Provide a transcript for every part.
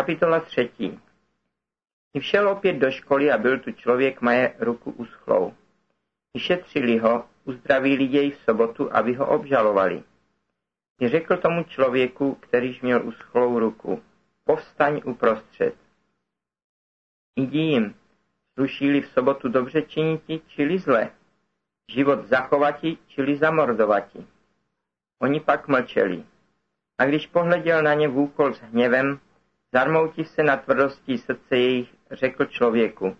Kapitola třetí. I všel opět do školy a byl tu člověk maje ruku uschlou. Vyšetřili ho, uzdravili jej v sobotu, aby ho obžalovali. I řekl tomu člověku, kterýž měl uschlou ruku, povstaň uprostřed. Jdi jim, sluší v sobotu dobře činiti, čili zle, život zachovati, čili zamordovati. Oni pak mlčeli. A když pohleděl na ně vůkol s hněvem, zarmoutiv se na tvrdostí srdce jejich, řekl člověku,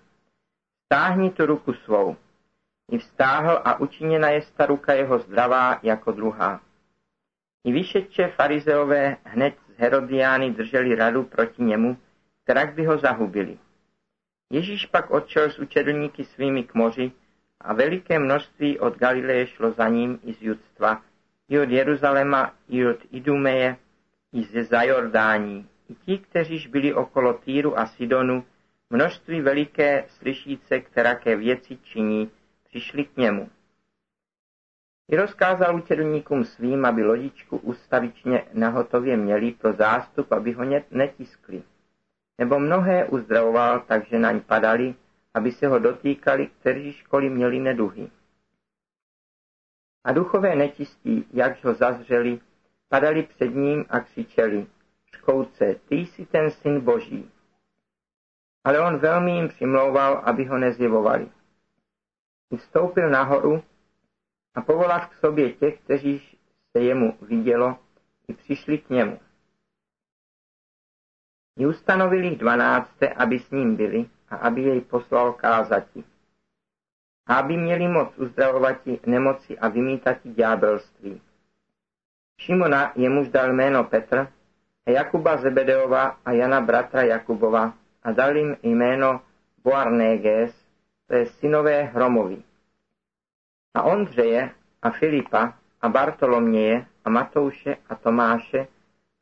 stáhni tu ruku svou. I vstáhl a učiněna je ta ruka jeho zdravá jako druhá. I vyšetče farizeové hned z Herodiány drželi radu proti němu, kterak by ho zahubili. Ježíš pak odšel s učedlníky svými k moři a veliké množství od Galileje šlo za ním i z judstva, i od Jeruzaléma, i od Idumeje, i ze Zajordání, i ti, kteříž byli okolo Týru a Sidonu, množství veliké slyšíce, ke věci činí, přišli k němu. I rozkázal učedlníkům svým, aby lodičku ustavičně nahotově měli pro zástup, aby ho netiskli. Nebo mnohé uzdravoval, takže naň padali, aby se ho dotýkali, kteří školy měli neduhy. A duchové nečistí, jakž ho zazřeli, padali před ním a křičeli, škouce, ty jsi ten syn boží. Ale on velmi jim přimlouval, aby ho nezjevovali. Vstoupil nahoru a povolal k sobě těch, kteří se jemu vidělo, i přišli k němu. I ustanovili dvanácté, aby s ním byli a aby jej poslal kázati. A aby měli moc uzdravovati nemoci a vymítati ďábelství. Šimona jemuž dal jméno Petr Jakuba Zebedeova a Jana bratra Jakubova a dal jim jméno Boarnéges, to je synové Hromovi. A Ondřeje a Filipa a Bartoloměje a Matouše a Tomáše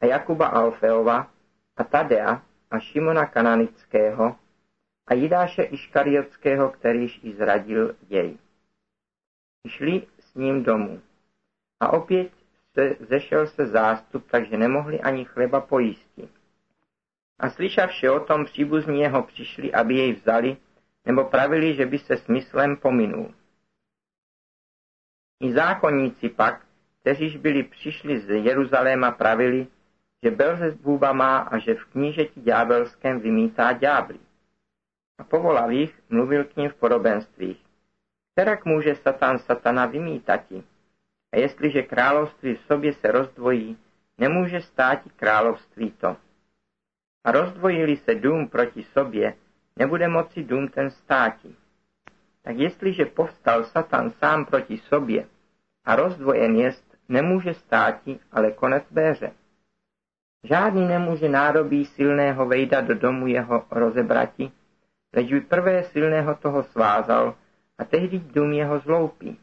a Jakuba Alfeova a Tadea a Šimona Kananického a Jidáše Iškariotského, kterýž i zradil jej. Šli s ním domů. A opět zešel se zástup, takže nemohli ani chleba pojísti. A slyšavši o tom, příbuzní jeho přišli, aby jej vzali, nebo pravili, že by se smyslem pominul. I zákonníci pak, kteříž byli přišli z Jeruzaléma, pravili, že Belzebúba má a že v knížeti ďábelském vymítá ďábly. A povolal jich, mluvil k ním v podobenstvích. Kterak může Satan Satana vymítati? A jestliže království v sobě se rozdvojí, nemůže stát království to. A rozdvojili se dům proti sobě, nebude moci dům ten státi. Tak jestliže povstal Satan sám proti sobě a rozdvojen jest, nemůže státi, ale konec béře. Žádný nemůže nádobí silného vejda do domu jeho rozebrati, leč by prvé silného toho svázal a tehdy dům jeho zloupí.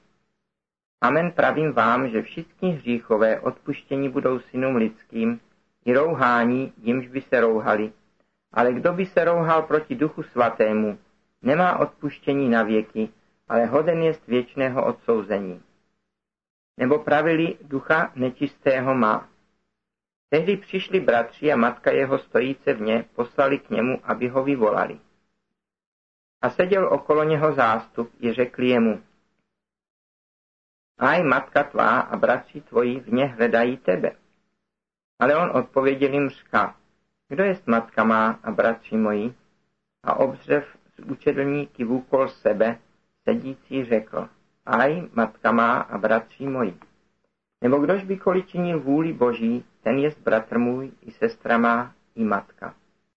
Amen pravím vám, že všichni hříchové odpuštění budou synům lidským, i rouhání, jimž by se rouhali. Ale kdo by se rouhal proti duchu svatému, nemá odpuštění na věky, ale hoden jest věčného odsouzení. Nebo pravili ducha nečistého má. Tehdy přišli bratři a matka jeho stojíce v ně poslali k němu, aby ho vyvolali. A seděl okolo něho zástup i řekli jemu, Aj matka tvá a bratři tvoji v ně hledají tebe. Ale on odpověděl jim řka, kdo jest matka má a bratři moji? A obřev z učedlníky vůkol sebe, sedící řekl, aj matka má a bratři moji. Nebo kdož by koli činil vůli Boží, ten jest bratr můj i sestra má i matka.